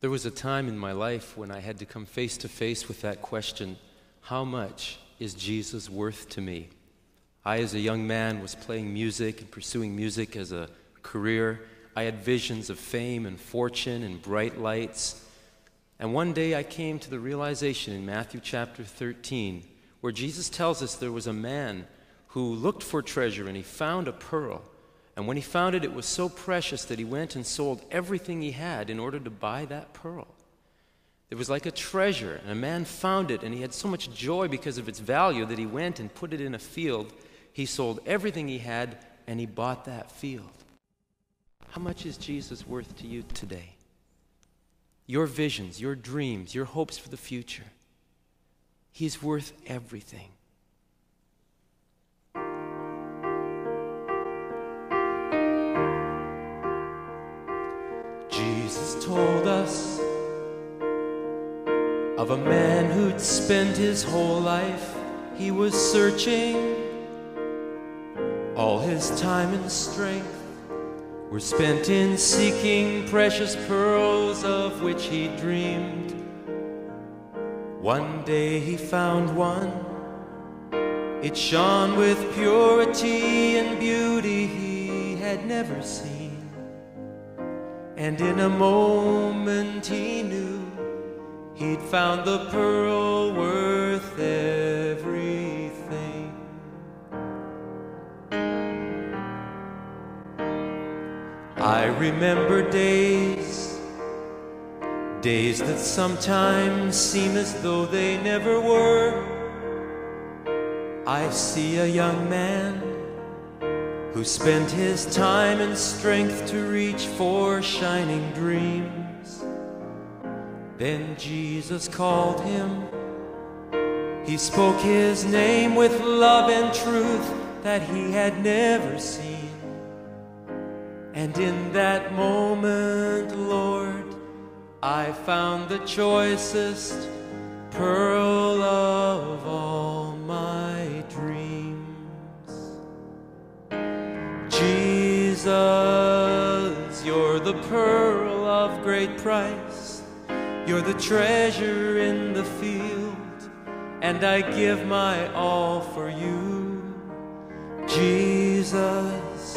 There was a time in my life when I had to come face to face with that question how much is Jesus worth to me? I, as a young man, was playing music and pursuing music as a career. I had visions of fame and fortune and bright lights. And one day I came to the realization in Matthew chapter 13 where Jesus tells us there was a man who looked for treasure and he found a pearl. And when he found it, it was so precious that he went and sold everything he had in order to buy that pearl. It was like a treasure, and a man found it, and he had so much joy because of its value that he went and put it in a field. He sold everything he had, and he bought that field. How much is Jesus worth to you today? Your visions, your dreams, your hopes for the future. He's worth everything. Told us of a man who'd spent his whole life, he was searching. All his time and strength were spent in seeking precious pearls of which he dreamed. One day he found one. It shone with purity and beauty he had never seen. And in a moment he knew he'd found the pearl worth everything. I remember days Days that sometimes seem as though they never were. I see a young man who spent his time and strength to reach for shining dreams. Then Jesus called him. He spoke his name with love and truth that he had never seen. And in that moment, Lord, I found the choicest you're the pearl of great price. You're the treasure in the field, and I give my all for you. Jesus,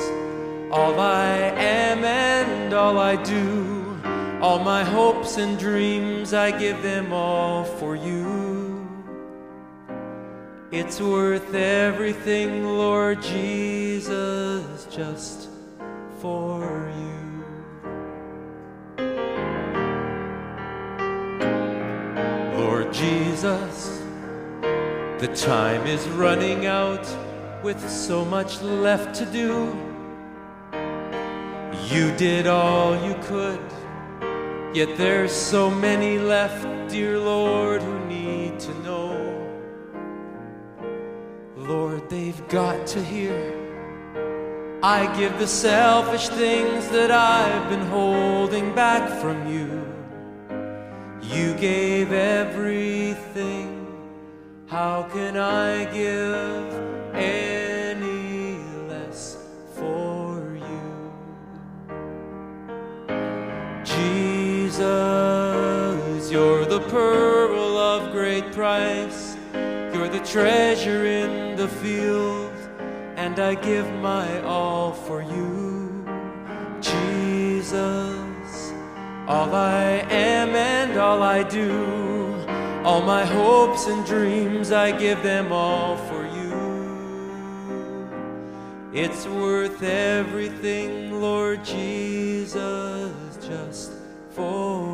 all I am and all I do. All my hopes and dreams, I give them all for you. It's worth everything, Lord Jesus, just for you. Lord Jesus, the time is running out with so much left to do. You did all you could Yet there's so many left, dear Lord, who need to know. Lord, they've got to hear. I give the selfish things that I've been holding back from you. You gave everything. How can I give any less for you? Jesus, you're the pearl of great price. You're the treasure in the field, and I give my all for you. Jesus, all I am and all I do, all my hopes and dreams, I give them all for you. It's worth everything, Lord Jesus, just for.